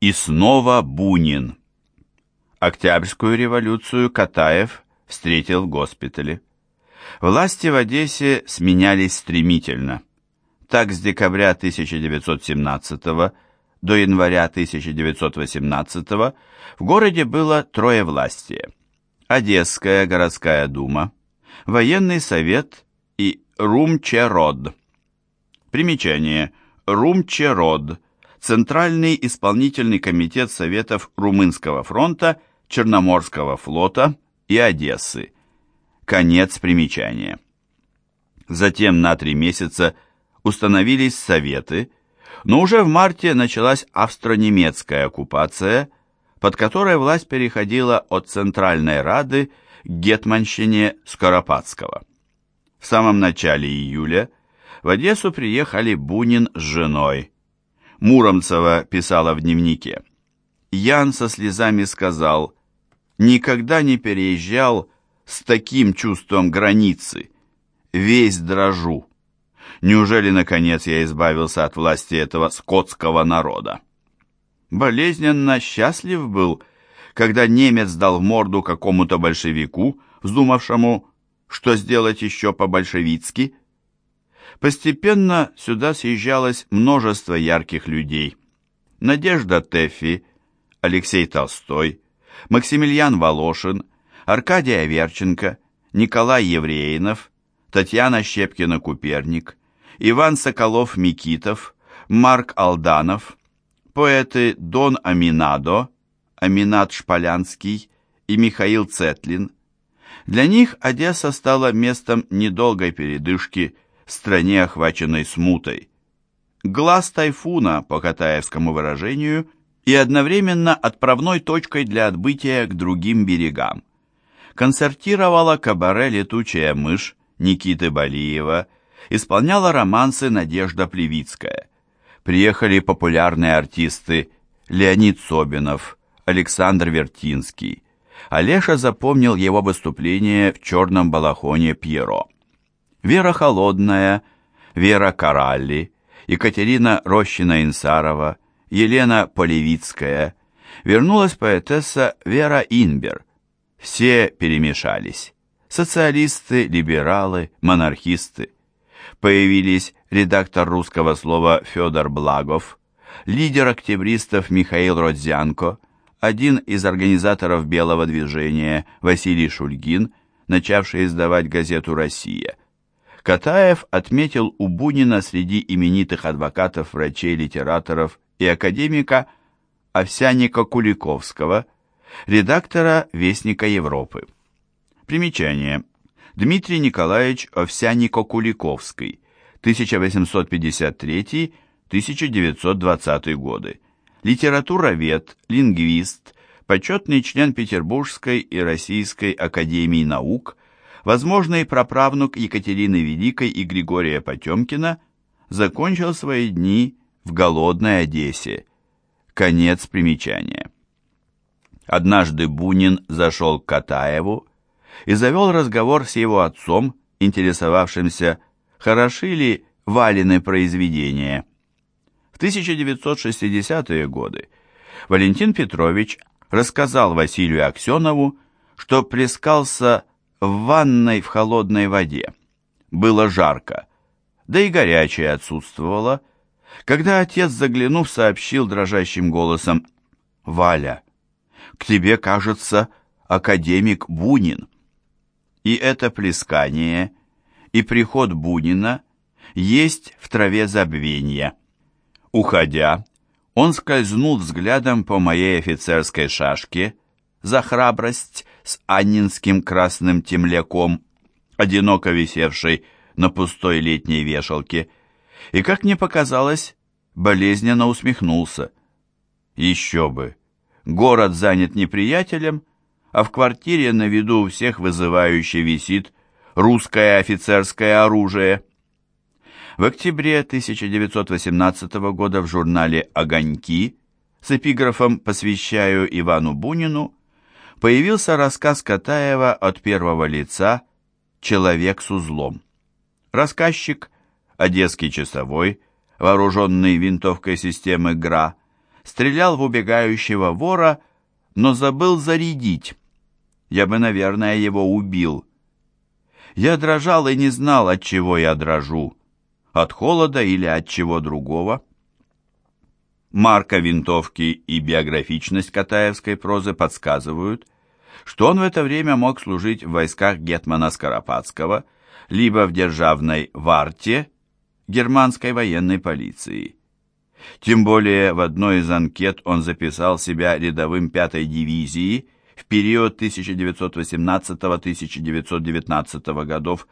И снова Бунин. Октябрьскую революцию Катаев встретил в госпитале. Власти в Одессе сменялись стремительно. Так с декабря 1917 до января 1918 в городе было трое властей: Одесская городская дума, военный совет и Румчерод. Примечание. Румчерод. Центральный исполнительный комитет Советов Румынского фронта, Черноморского флота и Одессы. Конец примечания. Затем на три месяца установились советы, но уже в марте началась австро-немецкая оккупация, под которой власть переходила от Центральной Рады к Гетманщине Скоропадского. В самом начале июля в Одессу приехали Бунин с женой. Муромцева писала в дневнике. Ян со слезами сказал, «Никогда не переезжал с таким чувством границы. Весь дрожу. Неужели, наконец, я избавился от власти этого скотского народа?» Болезненно счастлив был, когда немец дал в морду какому-то большевику, вздумавшему, что сделать еще по-большевицки – Постепенно сюда съезжалось множество ярких людей. Надежда Теффи, Алексей Толстой, Максимилиан Волошин, Аркадий Аверченко, Николай Евреинов, Татьяна Щепкина-Куперник, Иван Соколов-Микитов, Марк Алданов, поэты Дон Аминадо, Аминат Шполянский и Михаил Цетлин. Для них Одесса стала местом недолгой передышки – стране, охваченной смутой. Глаз тайфуна, по катаевскому выражению, и одновременно отправной точкой для отбытия к другим берегам. Концертировала кабаре «Летучая мышь» Никиты Балиева, исполняла романсы Надежда Плевицкая. Приехали популярные артисты Леонид Собинов, Александр Вертинский. Олеша запомнил его выступление в черном балахоне Пьеро. Вера Холодная, Вера Каралли, Екатерина Рощина-Инсарова, Елена Полевицкая, вернулась поэтесса Вера Инбер. Все перемешались. Социалисты, либералы, монархисты. Появились редактор русского слова Федор Благов, лидер октябристов Михаил Родзянко, один из организаторов белого движения Василий Шульгин, начавший издавать газету «Россия», Катаев отметил у Бунина среди именитых адвокатов, врачей, литераторов и академика Овсяника Куликовского, редактора Вестника Европы. Примечание. Дмитрий Николаевич Овсянико-Куликовский, 1853-1920 годы. Литературовед, лингвист, почетный член Петербургской и Российской академий наук, возможный праправнук Екатерины Великой и Григория Потемкина, закончил свои дни в голодной Одессе. Конец примечания. Однажды Бунин зашел к Катаеву и завел разговор с его отцом, интересовавшимся, хороши ли Валины произведения. В 1960-е годы Валентин Петрович рассказал Василию Аксенову, что плескался в ванной в холодной воде. Было жарко, да и горячее отсутствовало, когда отец, заглянув, сообщил дрожащим голосом, «Валя, к тебе, кажется, академик Бунин». И это плескание, и приход Бунина есть в траве забвения. Уходя, он скользнул взглядом по моей офицерской шашке за храбрость с аннинским красным темляком, одиноко висевшей на пустой летней вешалке, и, как мне показалось, болезненно усмехнулся. Еще бы! Город занят неприятелем, а в квартире на виду у всех вызывающе висит русское офицерское оружие. В октябре 1918 года в журнале «Огоньки» с эпиграфом «Посвящаю Ивану Бунину» появился рассказ Катаева от первого лица «Человек с узлом». Рассказчик, одесский часовой, вооруженный винтовкой системы ГРА, стрелял в убегающего вора, но забыл зарядить. Я бы, наверное, его убил. Я дрожал и не знал, от чего я дрожу. От холода или от чего другого. Марка винтовки и биографичность Катаевской прозы подсказывают, что он в это время мог служить в войсках Гетмана Скоропадского, либо в державной варте германской военной полиции. Тем более в одной из анкет он записал себя рядовым 5-й дивизии в период 1918-1919 годов,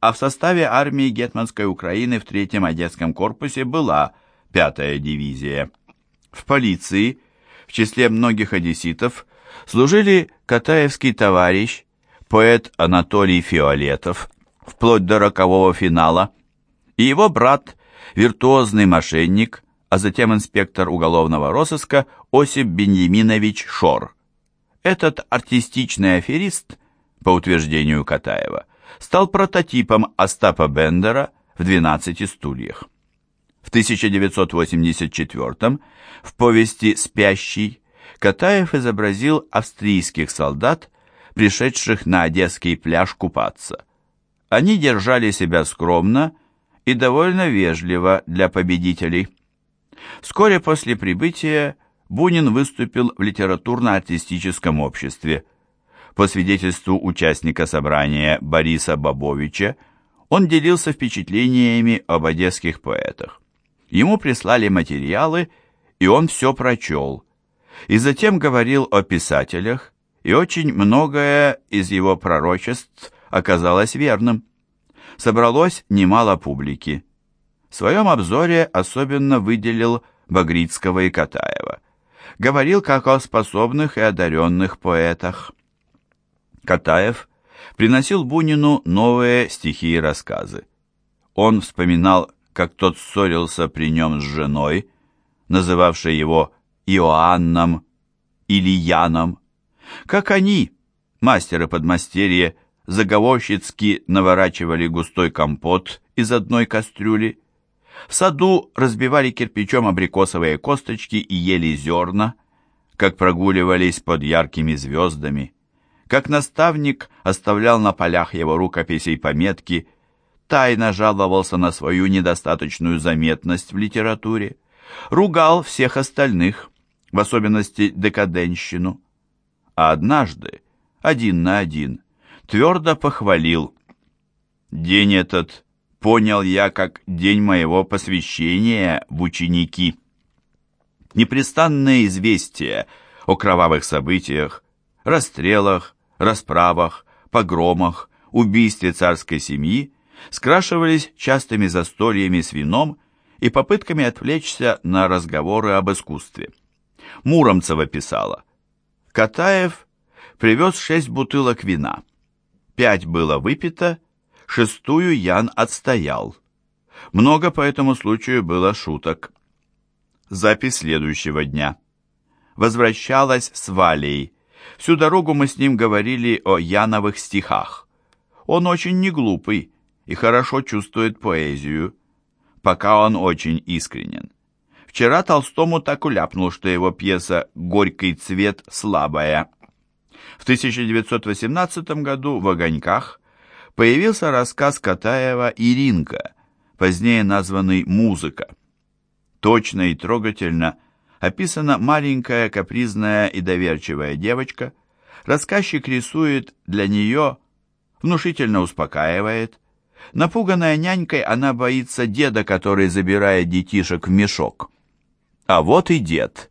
а в составе армии Гетманской Украины в Третьем Одесском корпусе была 5-я дивизия. В полиции, в числе многих одесситов, служили Катаевский товарищ, поэт Анатолий Фиолетов, вплоть до рокового финала, и его брат, виртуозный мошенник, а затем инспектор уголовного розыска Осип Беньяминович Шор. Этот артистичный аферист, по утверждению Катаева, стал прототипом Остапа Бендера в «12 стульях». В 1984 в повести «Спящий» Катаев изобразил австрийских солдат, пришедших на Одесский пляж купаться. Они держали себя скромно и довольно вежливо для победителей. Вскоре после прибытия Бунин выступил в литературно-артистическом обществе. По свидетельству участника собрания Бориса Бабовича, он делился впечатлениями об одесских поэтах. Ему прислали материалы, и он все прочел. И затем говорил о писателях, и очень многое из его пророчеств оказалось верным. Собралось немало публики. В своем обзоре особенно выделил Багрицкого и Катаева. Говорил как о способных и одаренных поэтах. Катаев приносил Бунину новые стихи и рассказы. Он вспоминал как тот ссорился при нем с женой, называвшей его Иоанном или Яном, как они, мастеры подмастерья, заговорщицки наворачивали густой компот из одной кастрюли, в саду разбивали кирпичом абрикосовые косточки и ели зерна, как прогуливались под яркими звездами, как наставник оставлял на полях его рукописей пометки – тайно жаловался на свою недостаточную заметность в литературе, ругал всех остальных, в особенности декаденщину. А однажды, один на один, твердо похвалил. День этот понял я как день моего посвящения в ученики. Непрестанные известия о кровавых событиях, расстрелах, расправах, погромах, убийстве царской семьи скрашивались частыми застольями с вином и попытками отвлечься на разговоры об искусстве. Муромцева писала, «Катаев привез шесть бутылок вина. Пять было выпито, шестую Ян отстоял. Много по этому случаю было шуток. Запись следующего дня. Возвращалась с Валей. Всю дорогу мы с ним говорили о Яновых стихах. Он очень неглупый, и хорошо чувствует поэзию, пока он очень искренен. Вчера Толстому так уляпнул, что его пьеса «Горький цвет» слабая. В 1918 году в «Огоньках» появился рассказ Катаева «Иринка», позднее названный «Музыка». Точно и трогательно описана маленькая, капризная и доверчивая девочка. Рассказчик рисует для нее, внушительно успокаивает, Напуганная нянькой, она боится деда, который забирает детишек в мешок. А вот и дед.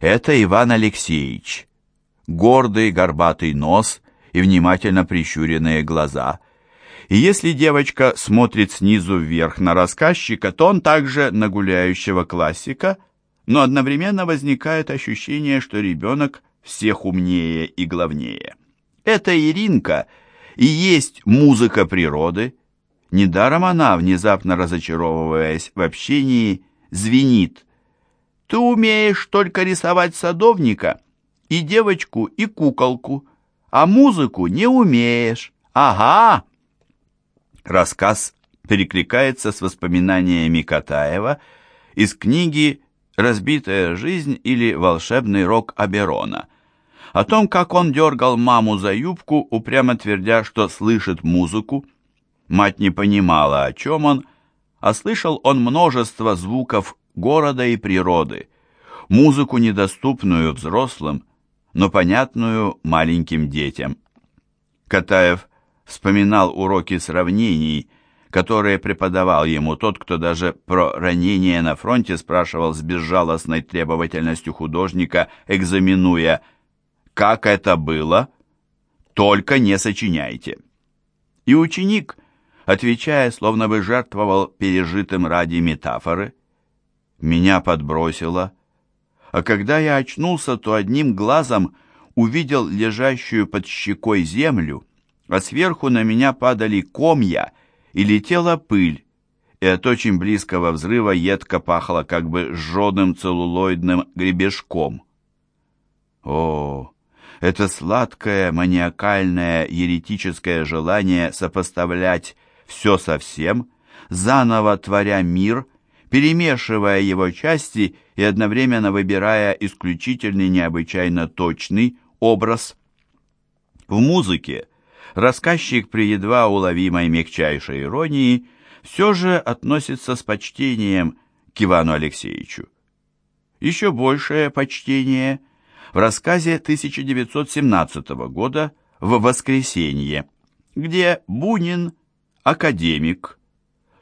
Это Иван Алексеевич. Гордый горбатый нос и внимательно прищуренные глаза. И если девочка смотрит снизу вверх на рассказчика, то он также на гуляющего классика, но одновременно возникает ощущение, что ребенок всех умнее и главнее. Это Иринка и есть музыка природы, Недаром она, внезапно разочаровываясь в общении, звенит. «Ты умеешь только рисовать садовника, и девочку, и куколку, а музыку не умеешь. Ага!» Рассказ перекликается с воспоминаниями Катаева из книги «Разбитая жизнь» или «Волшебный рок Аберона», о том, как он дергал маму за юбку, упрямо твердя, что слышит музыку. Мать не понимала, о чем он, а слышал он множество звуков города и природы, музыку, недоступную взрослым, но понятную маленьким детям. Катаев вспоминал уроки сравнений, которые преподавал ему тот, кто даже про ранение на фронте спрашивал с безжалостной требовательностью художника, экзаменуя «Как это было?» «Только не сочиняйте». И ученик, отвечая, словно бы жертвовал пережитым ради метафоры, меня подбросило, а когда я очнулся, то одним глазом увидел лежащую под щекой землю, а сверху на меня падали комья и летела пыль, и от очень близкого взрыва едко пахло как бы сжженным целлулоидным гребешком. О, это сладкое, маниакальное, еретическое желание сопоставлять все со всем, заново творя мир, перемешивая его части и одновременно выбирая исключительный необычайно точный образ. В музыке рассказчик при едва уловимой мягчайшей иронии все же относится с почтением к Ивану Алексеевичу. Еще большее почтение в рассказе 1917 года «В воскресенье», где Бунин, академик,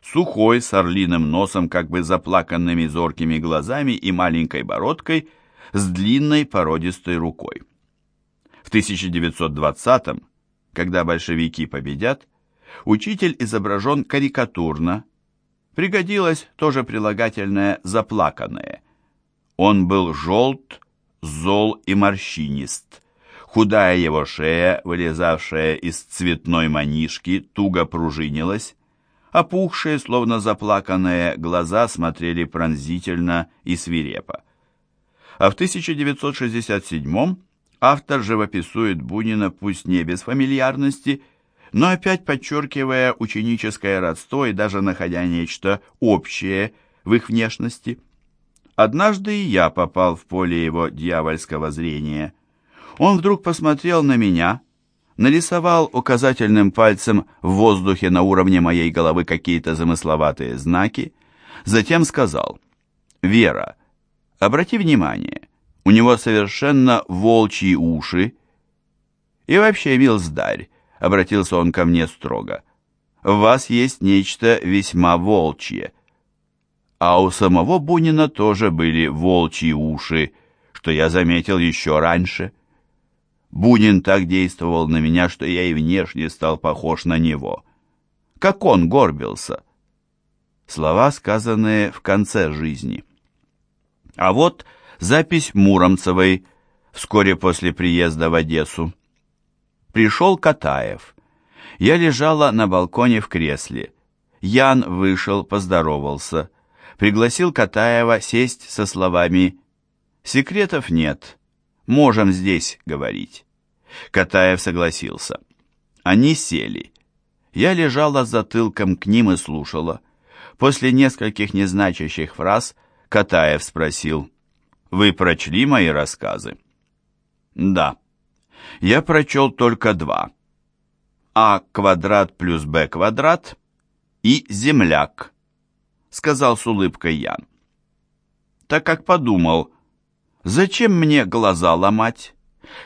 сухой, с орлиным носом, как бы заплаканными зоркими глазами и маленькой бородкой, с длинной породистой рукой. В 1920-м, когда большевики победят, учитель изображен карикатурно, пригодилось тоже прилагательное «заплаканное». Он был желт, зол и морщинист. Худая его шея, вылезавшая из цветной манишки, туго пружинилась, Опухшие, словно заплаканные, глаза смотрели пронзительно и свирепо. А в 1967 автор живописует Бунина пусть не без фамильярности, но опять подчеркивая ученическое родство и даже находя нечто общее в их внешности. Однажды и я попал в поле его дьявольского зрения. Он вдруг посмотрел на меня — нарисовал указательным пальцем в воздухе на уровне моей головы какие-то замысловатые знаки, затем сказал «Вера, обрати внимание, у него совершенно волчьи уши». «И вообще, милздарь», — обратился он ко мне строго, «в вас есть нечто весьма волчье». А у самого Бунина тоже были волчьи уши, что я заметил еще раньше. Бунин так действовал на меня, что я и внешне стал похож на него. Как он горбился. Слова, сказанные в конце жизни. А вот запись Муромцевой вскоре после приезда в Одессу. Пришел Катаев. Я лежала на балконе в кресле. Ян вышел, поздоровался. Пригласил Катаева сесть со словами «Секретов нет, можем здесь говорить». Катаев согласился. Они сели. Я лежала затылком к ним и слушала. После нескольких незначащих фраз Катаев спросил, «Вы прочли мои рассказы?» «Да. Я прочел только два. А квадрат плюс Б квадрат и земляк», сказал с улыбкой Ян. Так как подумал, зачем мне глаза ломать?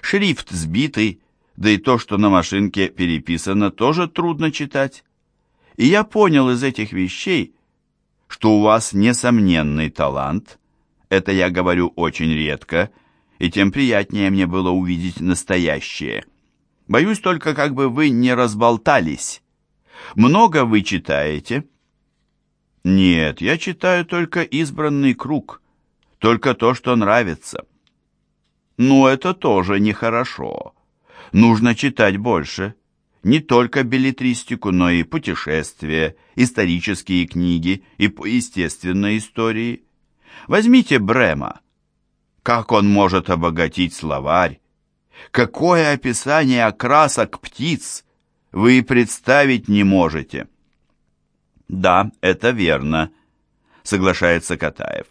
Шрифт сбитый, да и то, что на машинке переписано, тоже трудно читать. И я понял из этих вещей, что у вас несомненный талант. Это я говорю очень редко, и тем приятнее мне было увидеть настоящее. Боюсь только, как бы вы не разболтались. Много вы читаете? Нет, я читаю только избранный круг, только то, что нравится. Но это тоже нехорошо. Нужно читать больше. Не только билетристику, но и путешествия, исторические книги и по естественной истории. Возьмите Брема. Как он может обогатить словарь? Какое описание окрасок птиц вы представить не можете. Да, это верно, соглашается Катаев.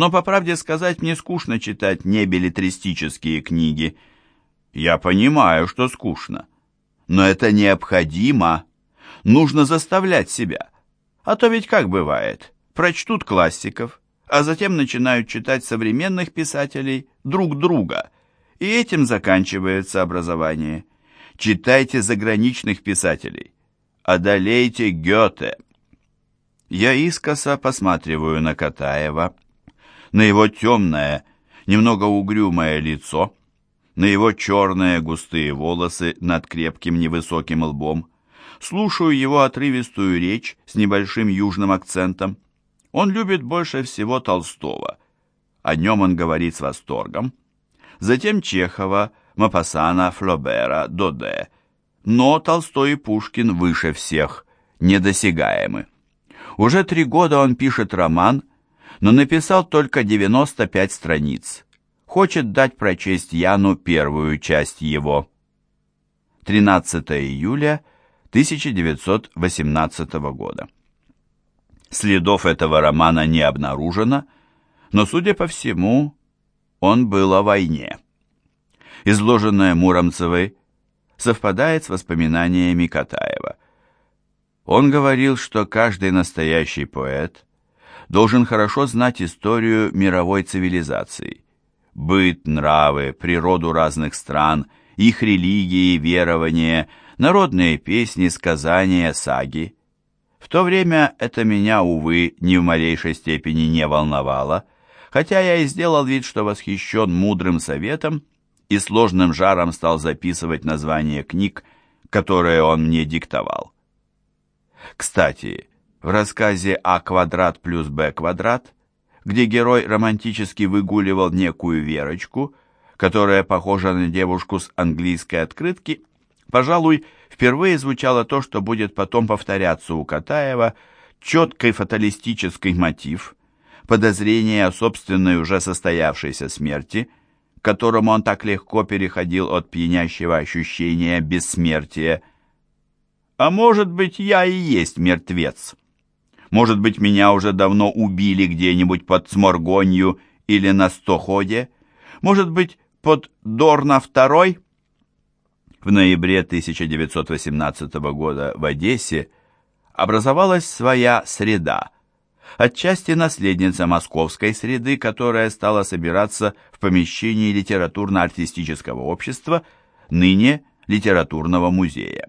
Но, по правде сказать, мне скучно читать небелетристические книги. Я понимаю, что скучно, но это необходимо. Нужно заставлять себя. А то ведь как бывает, прочтут классиков, а затем начинают читать современных писателей друг друга, и этим заканчивается образование. Читайте заграничных писателей. Одолейте Гёте. Я искоса посматриваю на Катаева, на его темное, немного угрюмое лицо, на его черные густые волосы над крепким невысоким лбом, слушаю его отрывистую речь с небольшим южным акцентом. Он любит больше всего Толстого. О нем он говорит с восторгом. Затем Чехова, Мапасана, Флобера, Доде. Но Толстой и Пушкин выше всех, недосягаемы. Уже три года он пишет роман, но написал только 95 страниц. Хочет дать прочесть Яну первую часть его. 13 июля 1918 года. Следов этого романа не обнаружено, но, судя по всему, он был о войне. Изложенное Муромцевой совпадает с воспоминаниями Катаева. Он говорил, что каждый настоящий поэт должен хорошо знать историю мировой цивилизации, быт, нравы, природу разных стран, их религии, верования, народные песни, сказания, саги. В то время это меня, увы, ни в малейшей степени не волновало, хотя я и сделал вид, что восхищен мудрым советом и сложным жаром стал записывать названия книг, которые он мне диктовал. Кстати, в рассказе А квадрат плюс Б квадрат, где герой романтически выгуливал некую Верочку, которая похожа на девушку с английской открытки, пожалуй, впервые звучало то, что будет потом повторяться у Катаева, четкий фаталистический мотив, подозрение о собственной уже состоявшейся смерти, к которому он так легко переходил от пьянящего ощущения бессмертия. «А может быть, я и есть мертвец?» Может быть, меня уже давно убили где-нибудь под Сморгонью или на Стоходе? Может быть, под Дорна второй? В ноябре 1918 года в Одессе образовалась своя среда, отчасти наследница московской среды, которая стала собираться в помещении литературно-артистического общества, ныне литературного музея.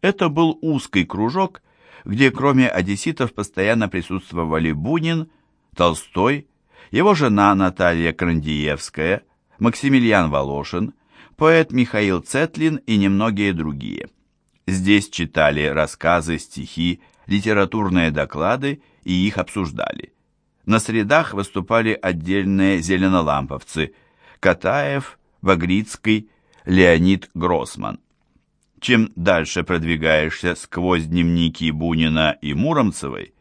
Это был узкий кружок, где кроме одесситов постоянно присутствовали Бунин, Толстой, его жена Наталья Крандиевская, Максимилиан Волошин, поэт Михаил Цетлин и немногие другие. Здесь читали рассказы, стихи, литературные доклады и их обсуждали. На средах выступали отдельные зеленоламповцы Катаев, Багрицкий, Леонид Гроссман. Чем дальше продвигаешься сквозь дневники Бунина и Муромцевой,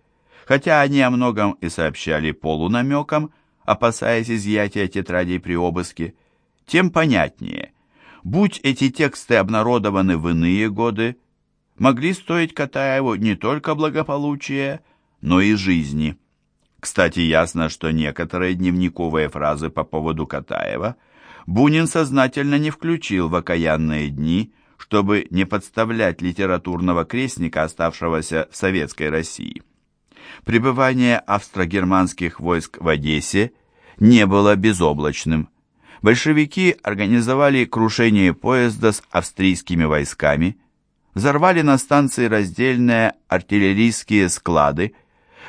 хотя они о многом и сообщали полунамеком, опасаясь изъятия тетрадей при обыске, тем понятнее. Будь эти тексты обнародованы в иные годы, могли стоить Катаеву не только благополучия, но и жизни. Кстати, ясно, что некоторые дневниковые фразы по поводу Катаева Бунин сознательно не включил в окаянные дни, чтобы не подставлять литературного крестника, оставшегося в Советской России. Пребывание австро-германских войск в Одессе не было безоблачным. Большевики организовали крушение поезда с австрийскими войсками, взорвали на станции раздельные артиллерийские склады,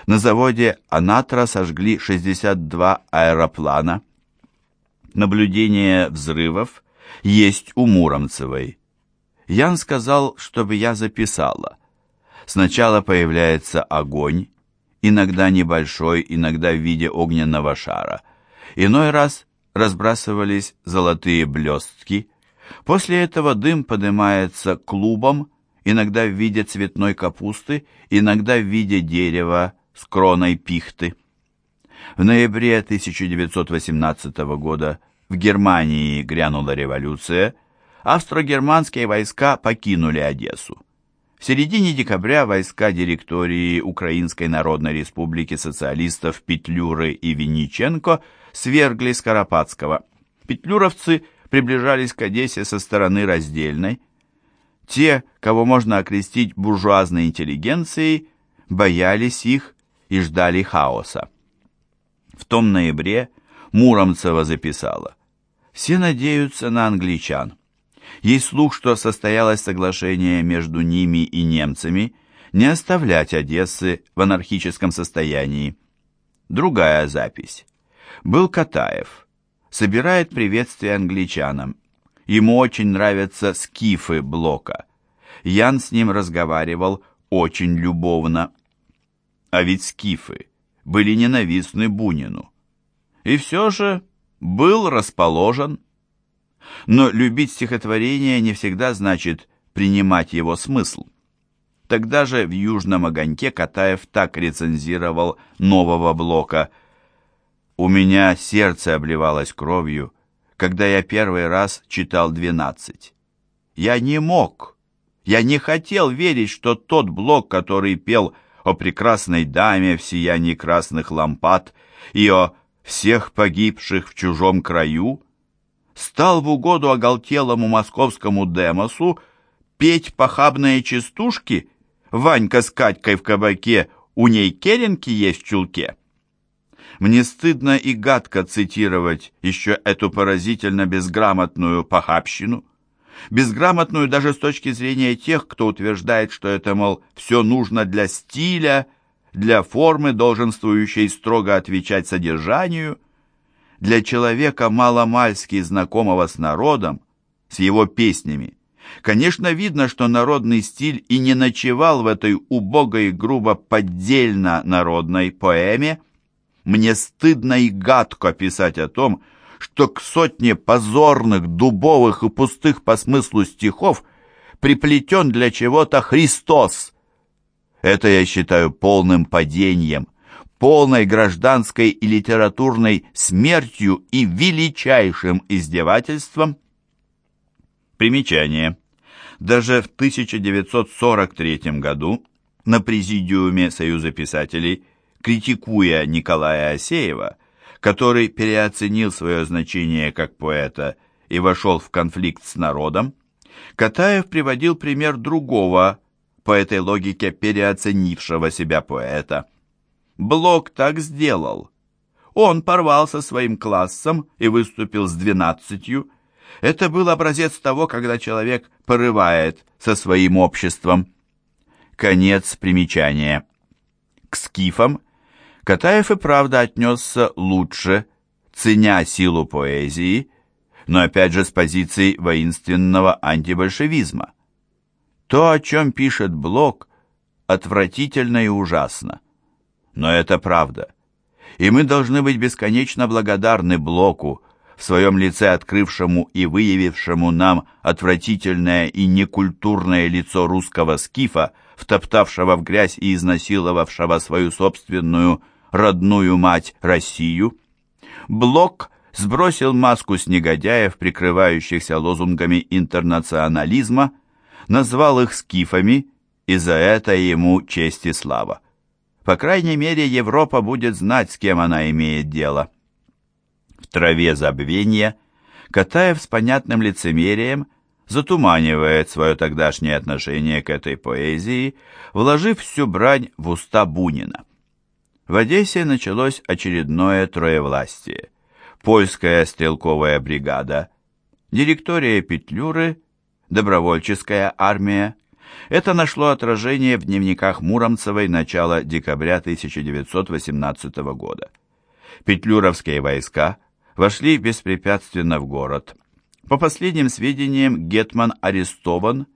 на заводе «Анатра» сожгли 62 аэроплана. Наблюдение взрывов есть у Муромцевой. Ян сказал, чтобы я записала. Сначала появляется огонь, иногда небольшой, иногда в виде огненного шара. Иной раз разбрасывались золотые блестки. После этого дым поднимается клубом, иногда в виде цветной капусты, иногда в виде дерева с кроной пихты. В ноябре 1918 года в Германии грянула революция – австро-германские войска покинули Одессу. В середине декабря войска директории Украинской Народной Республики социалистов Петлюры и Винниченко свергли Скоропадского. Петлюровцы приближались к Одессе со стороны раздельной. Те, кого можно окрестить буржуазной интеллигенцией, боялись их и ждали хаоса. В том ноябре Муромцева записала «Все надеются на англичан». Есть слух, что состоялось соглашение между ними и немцами не оставлять Одессы в анархическом состоянии. Другая запись. Был Катаев. Собирает приветствие англичанам. Ему очень нравятся скифы Блока. Ян с ним разговаривал очень любовно. А ведь скифы были ненавистны Бунину. И все же был расположен но любить стихотворение не всегда значит принимать его смысл. Тогда же в «Южном огоньке» Катаев так рецензировал нового блока «У меня сердце обливалось кровью, когда я первый раз читал «двенадцать». Я не мог, я не хотел верить, что тот блок, который пел о прекрасной даме в сиянии красных лампад и о всех погибших в чужом краю, стал в угоду оголтелому московскому демосу петь похабные частушки «Ванька с Катькой в кабаке, у ней керенки есть в чулке». Мне стыдно и гадко цитировать еще эту поразительно безграмотную похабщину, безграмотную даже с точки зрения тех, кто утверждает, что это, мол, все нужно для стиля, для формы, долженствующей строго отвечать содержанию – для человека маломальски знакомого с народом, с его песнями, конечно, видно, что народный стиль и не ночевал в этой убогой, грубо поддельно народной поэме. Мне стыдно и гадко писать о том, что к сотне позорных, дубовых и пустых по смыслу стихов приплетен для чего-то Христос. Это я считаю полным падением, полной гражданской и литературной смертью и величайшим издевательством. Примечание. Даже в 1943 году на Президиуме Союза писателей, критикуя Николая Осеева, который переоценил свое значение как поэта и вошел в конфликт с народом, Катаев приводил пример другого, по этой логике переоценившего себя поэта – Блок так сделал. Он порвал со своим классом и выступил с двенадцатью. Это был образец того, когда человек порывает со своим обществом. Конец примечания. К скифам Катаев и правда отнесся лучше, ценя силу поэзии, но опять же с позиции воинственного антибольшевизма. То, о чем пишет Блок, отвратительно и ужасно. Но это правда. И мы должны быть бесконечно благодарны Блоку, в своем лице открывшему и выявившему нам отвратительное и некультурное лицо русского скифа, втоптавшего в грязь и изнасиловавшего свою собственную родную мать Россию. Блок сбросил маску с негодяев, прикрывающихся лозунгами интернационализма, назвал их скифами, и за это ему честь и слава. По крайней мере, Европа будет знать, с кем она имеет дело. В траве забвения Катаев с понятным лицемерием затуманивает свое тогдашнее отношение к этой поэзии, вложив всю брань в уста Бунина. В Одессе началось очередное троевластие. Польская стрелковая бригада, директория Петлюры, добровольческая армия, это нашло отражение в дневниках Муромцевой начала декабря 1918 года. Петлюровские войска вошли беспрепятственно в город. По последним сведениям, Гетман арестован,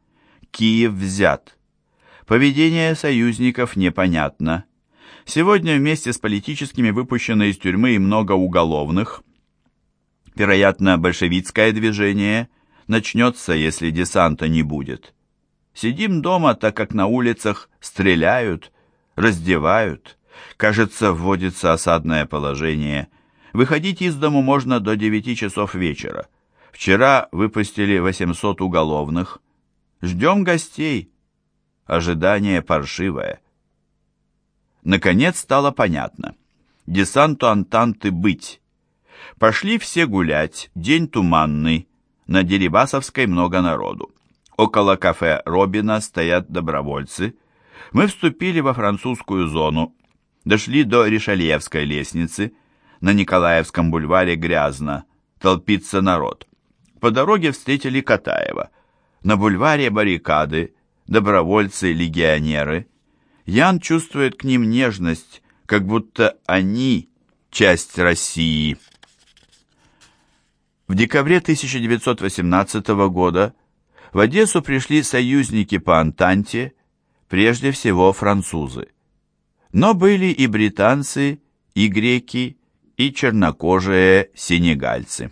Киев взят. Поведение союзников непонятно. Сегодня вместе с политическими выпущено из тюрьмы и много уголовных. Вероятно, большевистское движение начнется, если десанта не будет. Сидим дома, так как на улицах стреляют, раздевают. Кажется, вводится осадное положение. Выходить из дому можно до 9 часов вечера. Вчера выпустили 800 уголовных. Ждем гостей. ожидание паршивое. Наконец стало понятно. Десанту Антанты быть. Пошли все гулять, день туманный, на Дерибасовской много народу. Около кафе Робина стоят добровольцы. Мы вступили во французскую зону, дошли до Ришельевской лестницы, на Николаевском бульваре грязно, толпится народ. По дороге встретили Катаева. На бульваре баррикады, добровольцы-легионеры. Ян чувствует к ним нежность, как будто они часть России. В декабре 1918 года в Одессу пришли союзники по Антанте, прежде всего французы. Но были и британцы, и греки, и чернокожие сенегальцы.